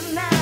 tonight.